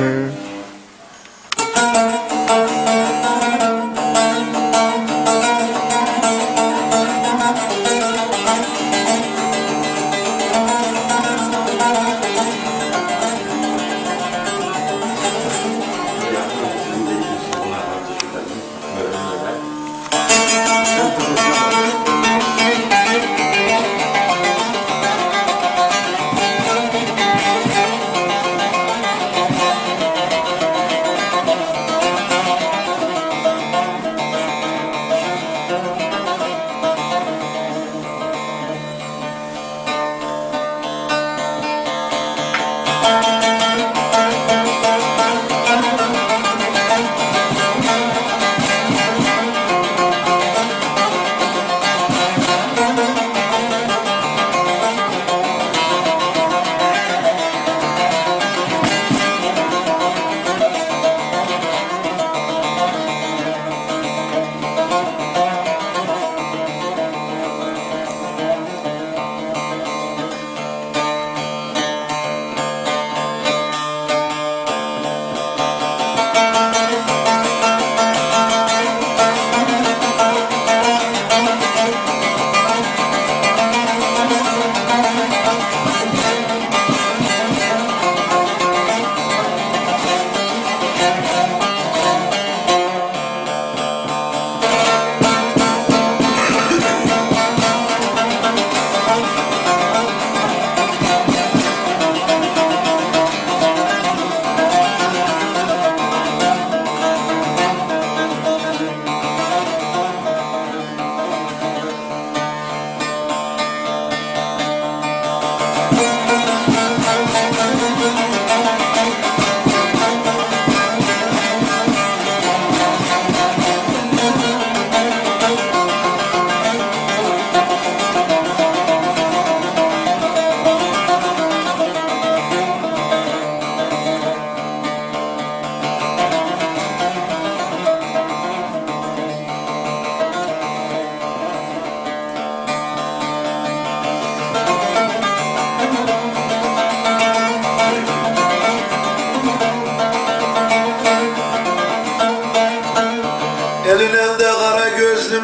Master.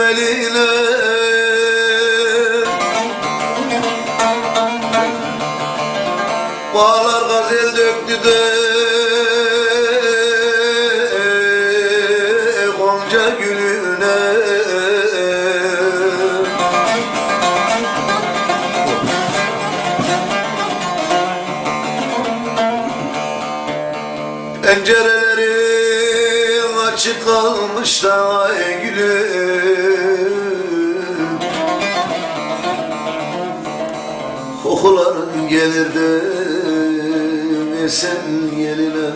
Gözlüm eline Bağlar gazel döktü de Gonca gülüne. Pencerelerin açık kalmış da gülüm Kokuların gelir de esen geline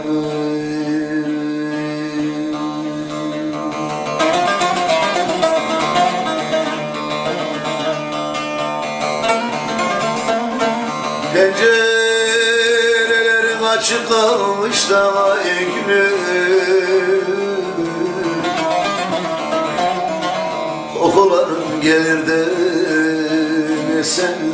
Pencerelerin açık kalmış da ay gülüm Kokuların gelir de esen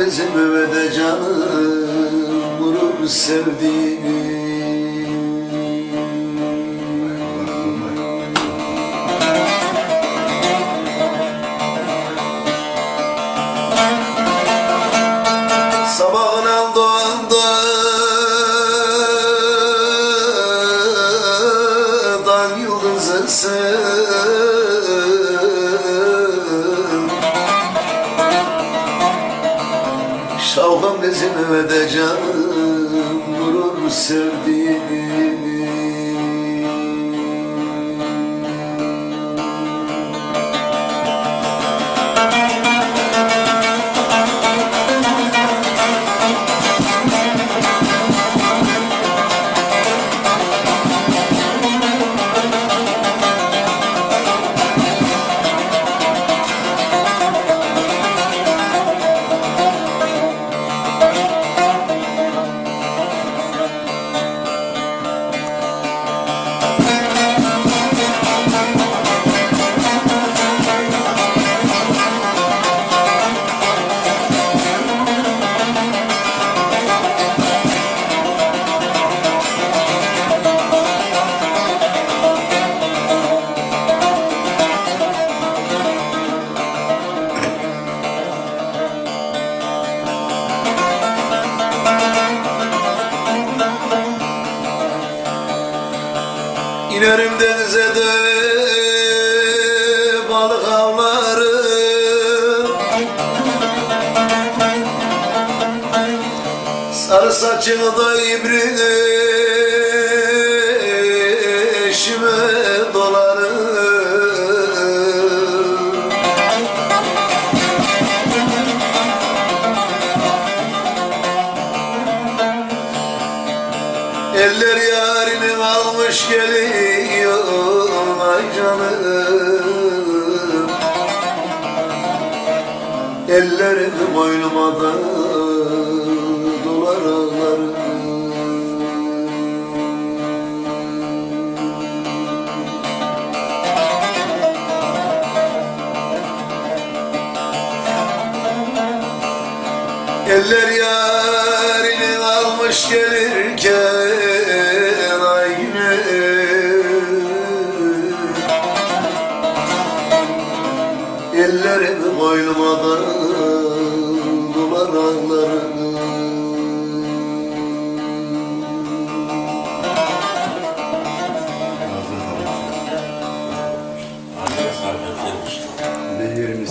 Bizim övede canım Vurur sevdiğim. Yıldızısın Bizim evde canım Vurur sevdiğim İnerim denize de balık avlarım Sarı saçını da ibrişime canım. Ellerim boynuma da dolar ağlarım. Eller yarını almış gelirken Da dolar ağlarım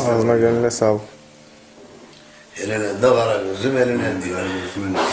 Ağzına gönlüne sağlık. Eline de kara gözüm eline diyor.